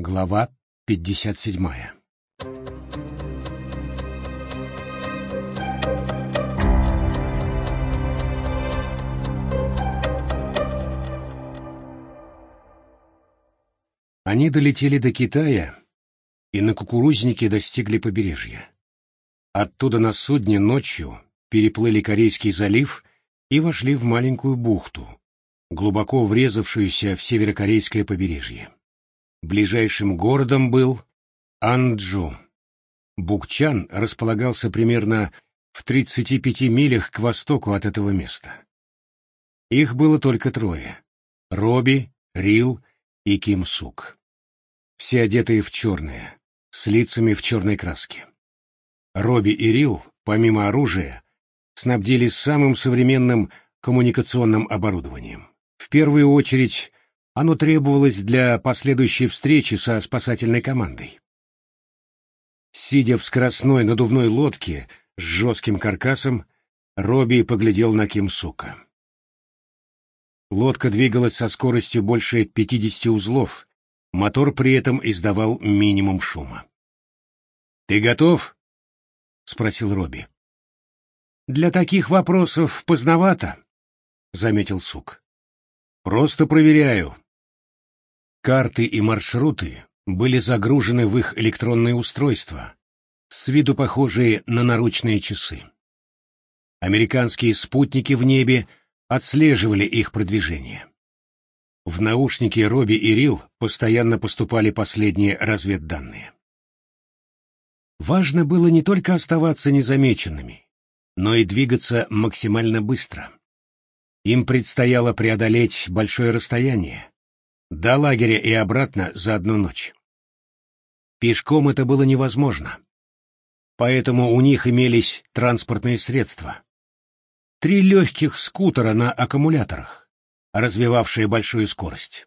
Глава 57 Они долетели до Китая и на кукурузнике достигли побережья. Оттуда на судне ночью переплыли Корейский залив и вошли в маленькую бухту, глубоко врезавшуюся в северокорейское побережье. Ближайшим городом был Анджу. Букчан располагался примерно в 35 милях к востоку от этого места. Их было только трое — Роби, Рил и Ким Сук. Все одетые в черное, с лицами в черной краске. Роби и Рил, помимо оружия, снабдили самым современным коммуникационным оборудованием. В первую очередь оно требовалось для последующей встречи со спасательной командой. Сидя в скоростной надувной лодке с жестким каркасом, Робби поглядел на Кимсука. Лодка двигалась со скоростью больше 50 узлов, мотор при этом издавал минимум шума. «Ты готов?» — спросил Робби. «Для таких вопросов поздновато», — заметил Сук. «Просто проверяю», Карты и маршруты были загружены в их электронные устройства, с виду похожие на наручные часы. Американские спутники в небе отслеживали их продвижение. В наушники Робби и Рил постоянно поступали последние разведданные. Важно было не только оставаться незамеченными, но и двигаться максимально быстро. Им предстояло преодолеть большое расстояние, до лагеря и обратно за одну ночь. Пешком это было невозможно. Поэтому у них имелись транспортные средства. Три легких скутера на аккумуляторах, развивавшие большую скорость.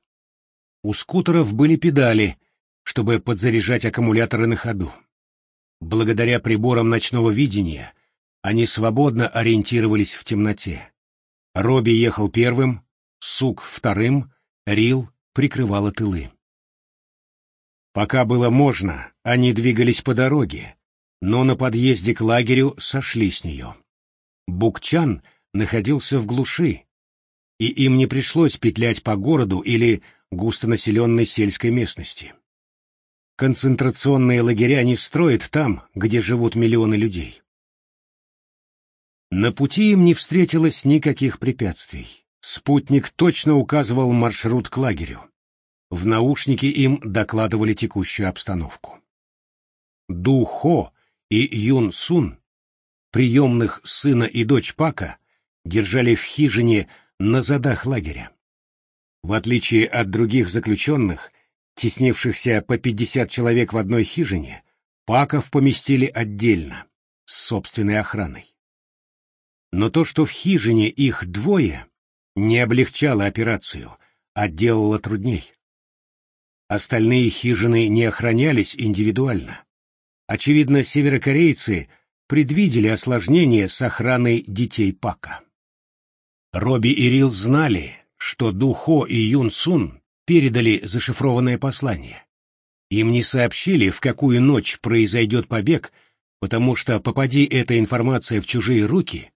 У скутеров были педали, чтобы подзаряжать аккумуляторы на ходу. Благодаря приборам ночного видения они свободно ориентировались в темноте. Робби ехал первым, Сук вторым, Рил прикрывала тылы. Пока было можно, они двигались по дороге, но на подъезде к лагерю сошли с нее. Букчан находился в глуши, и им не пришлось петлять по городу или густонаселенной сельской местности. Концентрационные лагеря не строят там, где живут миллионы людей. На пути им не встретилось никаких препятствий. Спутник точно указывал маршрут к лагерю. В наушнике им докладывали текущую обстановку. Ду Хо и Юн Сун, приемных сына и дочь Пака, держали в хижине на задах лагеря. В отличие от других заключенных, теснившихся по 50 человек в одной хижине, Паков поместили отдельно, с собственной охраной. Но то, что в хижине их двое, не облегчало операцию, а делало трудней. Остальные хижины не охранялись индивидуально. Очевидно, северокорейцы предвидели осложнения с охраной детей Пака. Робби и Рил знали, что Духо и Юн Сун передали зашифрованное послание. Им не сообщили, в какую ночь произойдет побег, потому что, попади эта информация в чужие руки,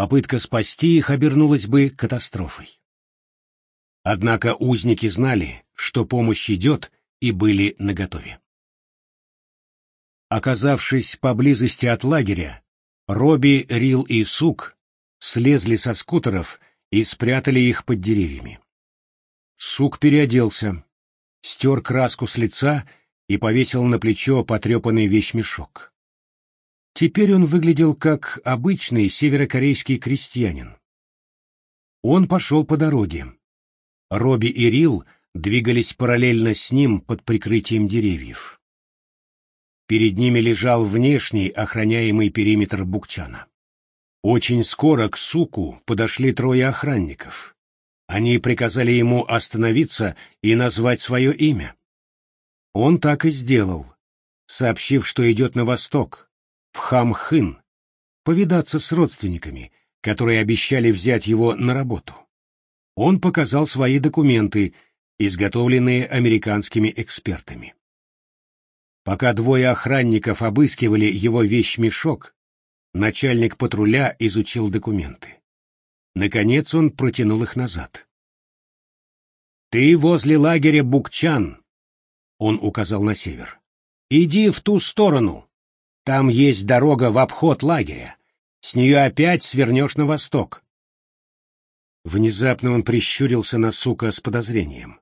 попытка спасти их обернулась бы катастрофой. Однако узники знали, что помощь идет, и были наготове. Оказавшись поблизости от лагеря, Робби, Рил и Сук слезли со скутеров и спрятали их под деревьями. Сук переоделся, стер краску с лица и повесил на плечо потрепанный вещмешок. Теперь он выглядел как обычный северокорейский крестьянин. Он пошел по дороге. Робби и Рил двигались параллельно с ним под прикрытием деревьев. Перед ними лежал внешний охраняемый периметр Букчана. Очень скоро к суку подошли трое охранников. Они приказали ему остановиться и назвать свое имя. Он так и сделал, сообщив, что идет на восток, в Хамхын, повидаться с родственниками, которые обещали взять его на работу. Он показал свои документы, изготовленные американскими экспертами. Пока двое охранников обыскивали его вещмешок, начальник патруля изучил документы. Наконец он протянул их назад. «Ты возле лагеря Букчан», — он указал на север. «Иди в ту сторону. Там есть дорога в обход лагеря. С нее опять свернешь на восток». Внезапно он прищурился на сука с подозрением.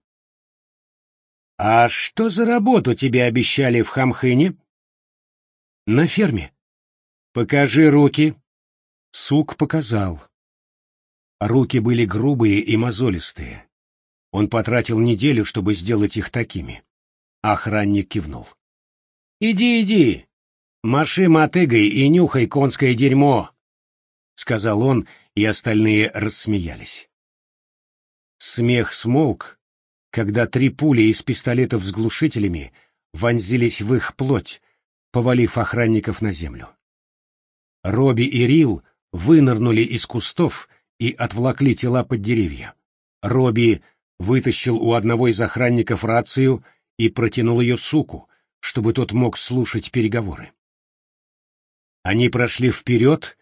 «А что за работу тебе обещали в Хамхыне?» «На ферме». «Покажи руки». Сук показал. Руки были грубые и мозолистые. Он потратил неделю, чтобы сделать их такими. Охранник кивнул. «Иди, иди! Маши мотыгой и нюхай конское дерьмо!» — сказал он, и остальные рассмеялись. Смех смолк, когда три пули из пистолетов с глушителями вонзились в их плоть, повалив охранников на землю. Робби и Рил вынырнули из кустов и отвлакли тела под деревья. Робби вытащил у одного из охранников рацию и протянул ее суку, чтобы тот мог слушать переговоры. Они прошли вперед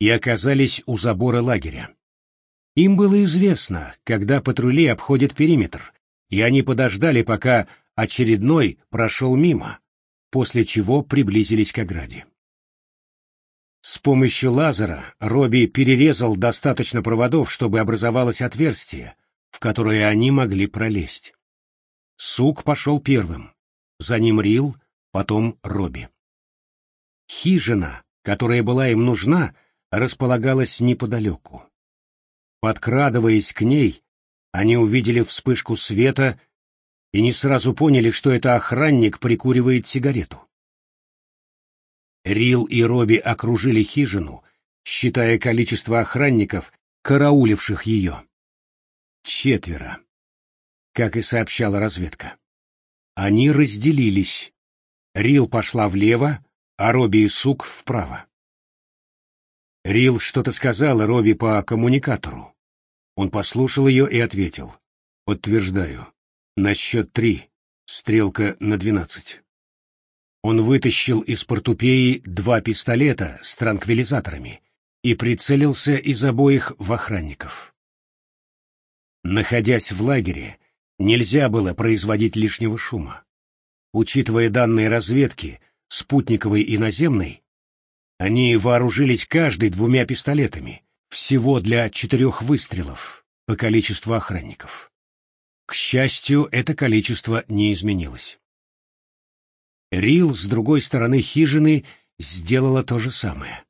и оказались у забора лагеря. Им было известно, когда патрули обходят периметр, и они подождали, пока очередной прошел мимо, после чего приблизились к ограде. С помощью лазера Робби перерезал достаточно проводов, чтобы образовалось отверстие, в которое они могли пролезть. Сук пошел первым, за ним Рил, потом Робби. Хижина, которая была им нужна, располагалась неподалеку. Подкрадываясь к ней, они увидели вспышку света и не сразу поняли, что это охранник прикуривает сигарету. Рил и Робби окружили хижину, считая количество охранников, карауливших ее. Четверо, как и сообщала разведка. Они разделились. Рил пошла влево, а Робби и Сук вправо. Рил что-то сказала Робби по коммуникатору. Он послушал ее и ответил. «Подтверждаю. На счет три. Стрелка на двенадцать». Он вытащил из портупеи два пистолета с транквилизаторами и прицелился из обоих в охранников. Находясь в лагере, нельзя было производить лишнего шума. Учитывая данные разведки, спутниковой и наземной, они вооружились каждый двумя пистолетами, всего для четырех выстрелов по количеству охранников. К счастью, это количество не изменилось. Рил с другой стороны хижины сделала то же самое.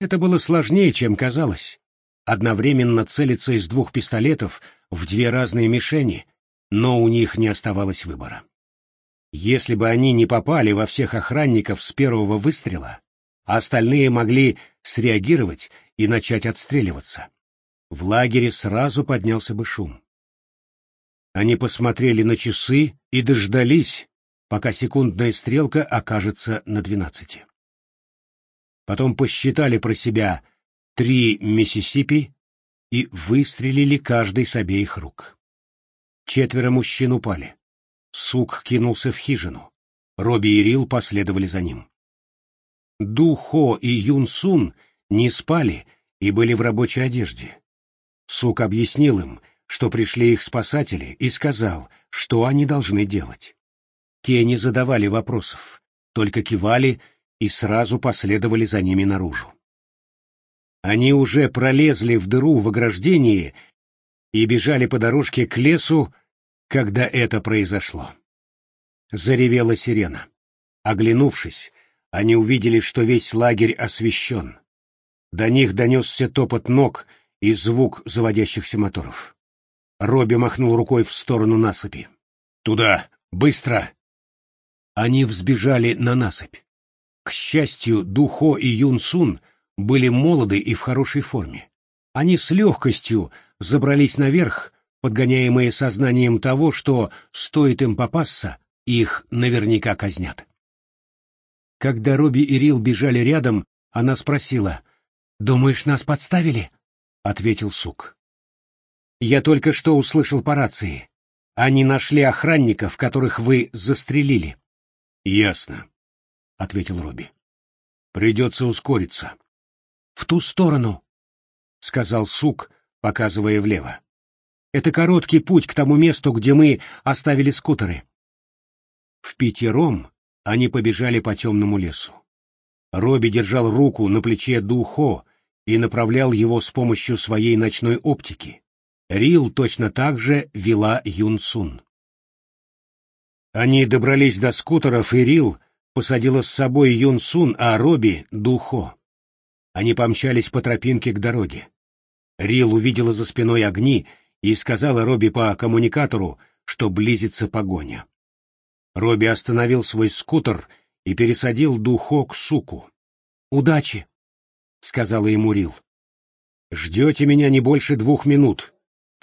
Это было сложнее, чем казалось. Одновременно целиться из двух пистолетов в две разные мишени, но у них не оставалось выбора. Если бы они не попали во всех охранников с первого выстрела, остальные могли среагировать и начать отстреливаться. В лагере сразу поднялся бы шум. Они посмотрели на часы и дождались, пока секундная стрелка окажется на двенадцати. Потом посчитали про себя три Миссисипи и выстрелили каждый с обеих рук. Четверо мужчин упали. Сук кинулся в хижину. Робби и Рил последовали за ним. Ду Хо и Юн Сун не спали и были в рабочей одежде. Сук объяснил им, что пришли их спасатели, и сказал, что они должны делать. Те не задавали вопросов, только кивали и сразу последовали за ними наружу. Они уже пролезли в дыру в ограждении и бежали по дорожке к лесу, когда это произошло. Заревела сирена. Оглянувшись, они увидели, что весь лагерь освещен. До них донесся топот ног и звук заводящихся моторов. Робби махнул рукой в сторону насыпи. «Туда! Быстро!» Они взбежали на насыпь. К счастью, Духо и Юн-Сун были молоды и в хорошей форме. Они с легкостью забрались наверх, подгоняемые сознанием того, что, стоит им попасться, их наверняка казнят. Когда Робби и Рил бежали рядом, она спросила, «Думаешь, нас подставили?» — ответил Сук. «Я только что услышал по рации. они нашли охранников, которых вы застрелили. Ясно, ответил Робби. Придется ускориться. В ту сторону, сказал Сук, показывая влево. Это короткий путь к тому месту, где мы оставили скутеры. В пятером они побежали по темному лесу. Робби держал руку на плече Духо и направлял его с помощью своей ночной оптики. Рил точно так же вела Юн Сун. Они добрались до скутеров, и Рил посадила с собой Юн Сун, а Робби — Духо. Они помчались по тропинке к дороге. Рил увидела за спиной огни и сказала Робби по коммуникатору, что близится погоня. Робби остановил свой скутер и пересадил Духо к суку. «Удачи!» — сказала ему Рил. «Ждете меня не больше двух минут»,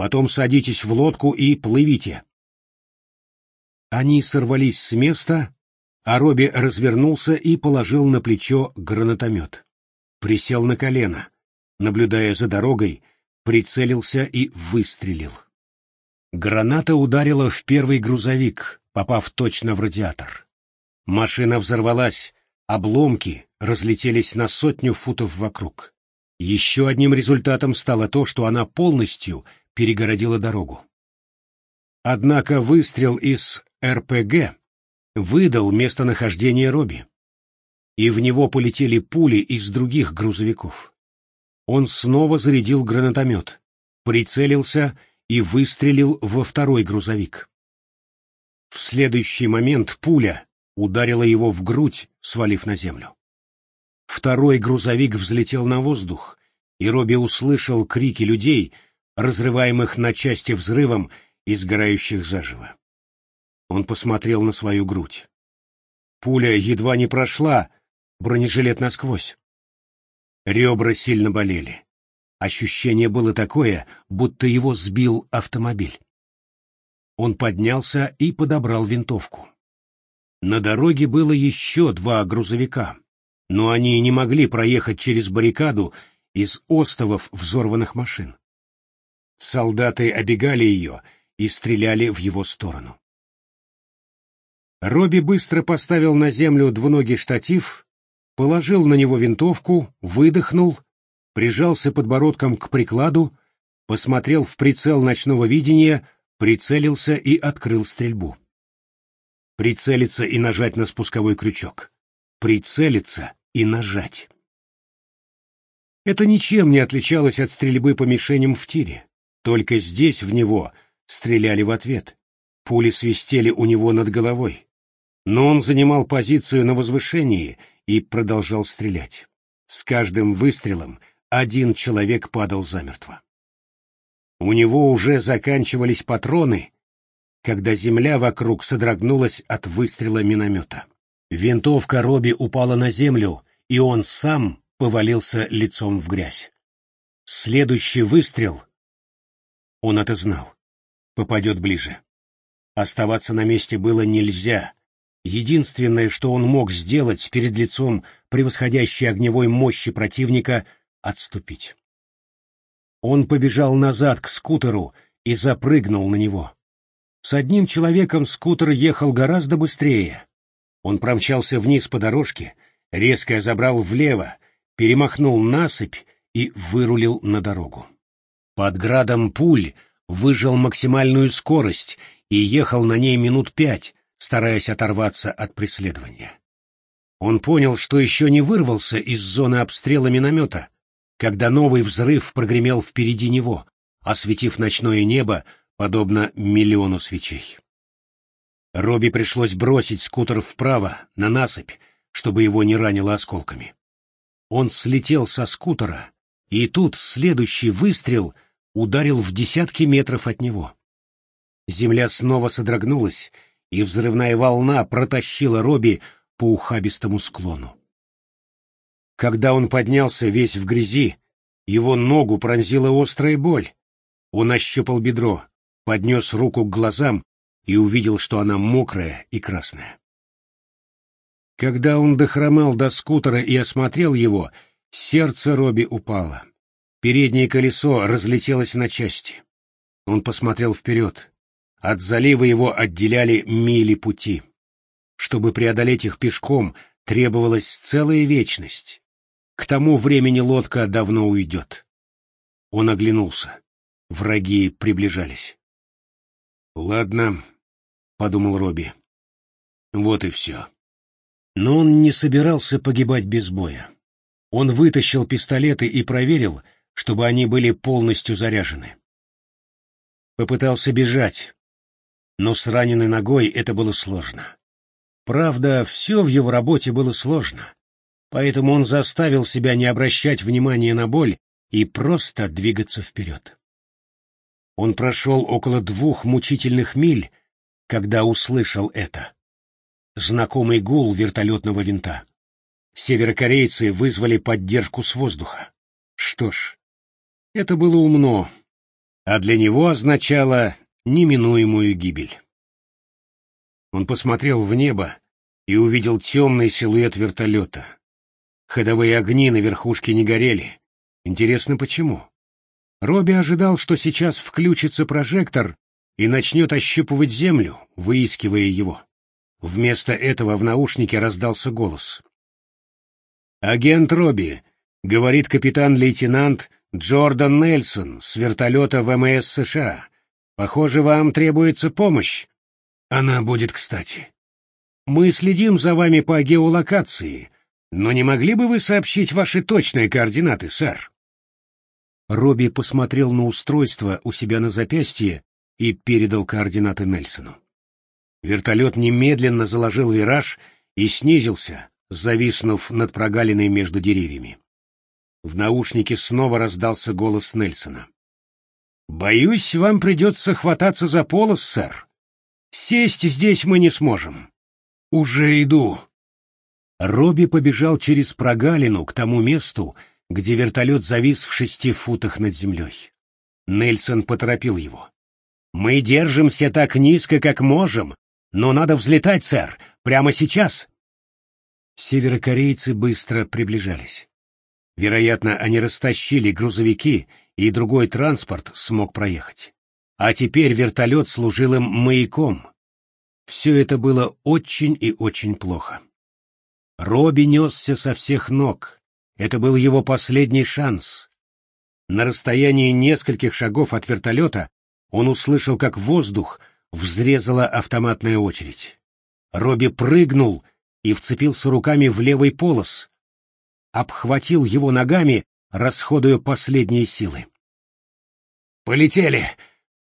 Потом садитесь в лодку и плывите. Они сорвались с места, а Робби развернулся и положил на плечо гранатомет. Присел на колено, наблюдая за дорогой, прицелился и выстрелил. Граната ударила в первый грузовик, попав точно в радиатор. Машина взорвалась, обломки разлетелись на сотню футов вокруг. Еще одним результатом стало то, что она полностью перегородила дорогу. Однако выстрел из РПГ выдал местонахождение Робби, и в него полетели пули из других грузовиков. Он снова зарядил гранатомет, прицелился и выстрелил во второй грузовик. В следующий момент пуля ударила его в грудь, свалив на землю. Второй грузовик взлетел на воздух, и Робби услышал крики людей, разрываемых на части взрывом и сгорающих заживо. Он посмотрел на свою грудь. Пуля едва не прошла бронежилет насквозь. Ребра сильно болели. Ощущение было такое, будто его сбил автомобиль. Он поднялся и подобрал винтовку. На дороге было еще два грузовика, но они не могли проехать через баррикаду из остовов взорванных машин. Солдаты обегали ее и стреляли в его сторону. Робби быстро поставил на землю двуногий штатив, положил на него винтовку, выдохнул, прижался подбородком к прикладу, посмотрел в прицел ночного видения, прицелился и открыл стрельбу. Прицелиться и нажать на спусковой крючок. Прицелиться и нажать. Это ничем не отличалось от стрельбы по мишеням в тире. Только здесь в него стреляли в ответ. Пули свистели у него над головой. Но он занимал позицию на возвышении и продолжал стрелять. С каждым выстрелом один человек падал замертво. У него уже заканчивались патроны, когда земля вокруг содрогнулась от выстрела миномета. Винтовка Робби упала на землю, и он сам повалился лицом в грязь. Следующий выстрел он это знал. Попадет ближе. Оставаться на месте было нельзя. Единственное, что он мог сделать перед лицом превосходящей огневой мощи противника — отступить. Он побежал назад к скутеру и запрыгнул на него. С одним человеком скутер ехал гораздо быстрее. Он промчался вниз по дорожке, резко забрал влево, перемахнул насыпь и вырулил на дорогу. Под градом пуль выжал максимальную скорость и ехал на ней минут пять, стараясь оторваться от преследования. Он понял, что еще не вырвался из зоны обстрела миномета, когда новый взрыв прогремел впереди него, осветив ночное небо, подобно миллиону свечей. Робби пришлось бросить скутер вправо, на насыпь, чтобы его не ранило осколками. Он слетел со скутера и тут следующий выстрел ударил в десятки метров от него. Земля снова содрогнулась, и взрывная волна протащила Робби по ухабистому склону. Когда он поднялся весь в грязи, его ногу пронзила острая боль. Он ощупал бедро, поднес руку к глазам и увидел, что она мокрая и красная. Когда он дохромал до скутера и осмотрел его, Сердце Робби упало. Переднее колесо разлетелось на части. Он посмотрел вперед. От залива его отделяли мили пути. Чтобы преодолеть их пешком, требовалась целая вечность. К тому времени лодка давно уйдет. Он оглянулся. Враги приближались. «Ладно», — подумал Робби. «Вот и все». Но он не собирался погибать без боя. Он вытащил пистолеты и проверил, чтобы они были полностью заряжены. Попытался бежать, но с раненой ногой это было сложно. Правда, все в его работе было сложно, поэтому он заставил себя не обращать внимания на боль и просто двигаться вперед. Он прошел около двух мучительных миль, когда услышал это. Знакомый гул вертолетного винта. Северокорейцы вызвали поддержку с воздуха. Что ж, это было умно, а для него означало неминуемую гибель. Он посмотрел в небо и увидел темный силуэт вертолета. Ходовые огни на верхушке не горели. Интересно, почему? Робби ожидал, что сейчас включится прожектор и начнет ощупывать землю, выискивая его. Вместо этого в наушнике раздался голос. «Агент Робби», — говорит капитан-лейтенант Джордан Нельсон с вертолета ВМС США. «Похоже, вам требуется помощь. Она будет кстати. Мы следим за вами по геолокации, но не могли бы вы сообщить ваши точные координаты, сэр?» Робби посмотрел на устройство у себя на запястье и передал координаты Нельсону. Вертолет немедленно заложил вираж и снизился, зависнув над прогалиной между деревьями. В наушнике снова раздался голос Нельсона. «Боюсь, вам придется хвататься за полос, сэр. Сесть здесь мы не сможем». «Уже иду». Робби побежал через прогалину к тому месту, где вертолет завис в шести футах над землей. Нельсон поторопил его. «Мы держимся так низко, как можем, но надо взлетать, сэр, прямо сейчас!» Северокорейцы быстро приближались. Вероятно, они растащили грузовики, и другой транспорт смог проехать. А теперь вертолет служил им маяком. Все это было очень и очень плохо. Робби несся со всех ног, это был его последний шанс. На расстоянии нескольких шагов от вертолета он услышал, как воздух взрезала автоматная очередь. Робби прыгнул и вцепился руками в левый полос, обхватил его ногами, расходуя последние силы. «Полетели!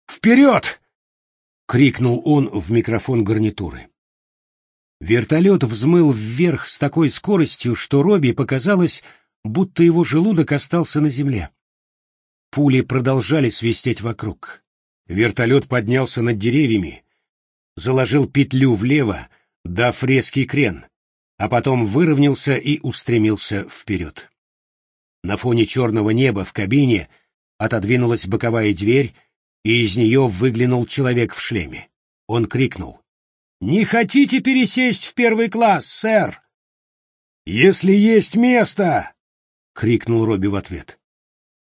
Вперед!» — крикнул он в микрофон гарнитуры. Вертолет взмыл вверх с такой скоростью, что Робби показалось, будто его желудок остался на земле. Пули продолжали свистеть вокруг. Вертолет поднялся над деревьями, заложил петлю влево, дав резкий крен, а потом выровнялся и устремился вперед. На фоне черного неба в кабине отодвинулась боковая дверь, и из нее выглянул человек в шлеме. Он крикнул. «Не хотите пересесть в первый класс, сэр?» «Если есть место!» — крикнул Робби в ответ.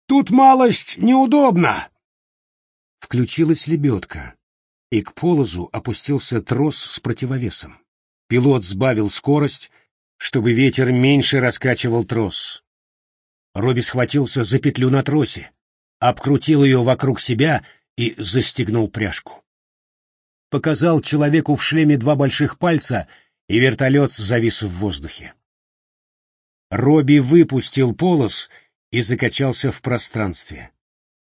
«Тут малость неудобно!» Включилась лебедка, и к полозу опустился трос с противовесом. Пилот сбавил скорость, чтобы ветер меньше раскачивал трос. Робби схватился за петлю на тросе, обкрутил ее вокруг себя и застегнул пряжку. Показал человеку в шлеме два больших пальца, и вертолет завис в воздухе. Робби выпустил полос и закачался в пространстве.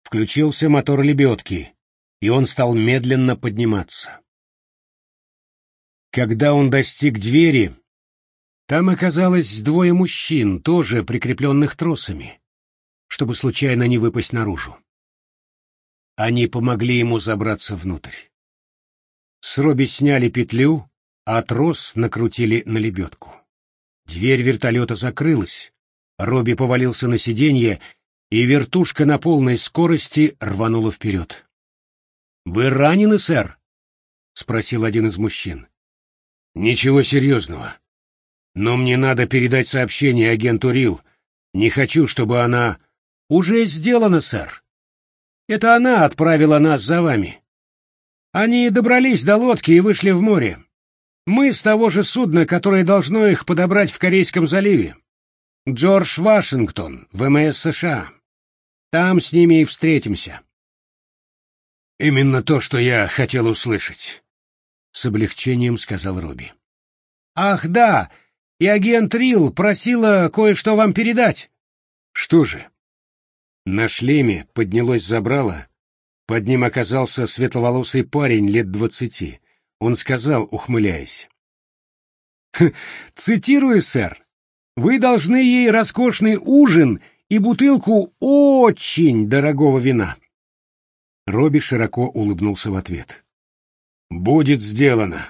Включился мотор лебедки, и он стал медленно подниматься. Когда он достиг двери, там оказалось двое мужчин, тоже прикрепленных тросами, чтобы случайно не выпасть наружу. Они помогли ему забраться внутрь. С Робби сняли петлю, а трос накрутили на лебедку. Дверь вертолета закрылась. Робби повалился на сиденье, и вертушка на полной скорости рванула вперед. «Вы ранены, сэр?» — спросил один из мужчин. «Ничего серьезного. Но мне надо передать сообщение агенту Рил. Не хочу, чтобы она...» «Уже сделано, сэр. Это она отправила нас за вами». Они добрались до лодки и вышли в море. Мы с того же судна, которое должно их подобрать в Корейском заливе. Джордж Вашингтон, ВМС США. Там с ними и встретимся. Именно то, что я хотел услышать, с облегчением сказал Робби. Ах, да, и агент Рил просила кое-что вам передать. Что же? На шлеме поднялось забрало. Под ним оказался светловолосый парень лет двадцати. Он сказал, ухмыляясь. «Цитирую, сэр, вы должны ей роскошный ужин и бутылку очень дорогого вина». Робби широко улыбнулся в ответ. «Будет сделано».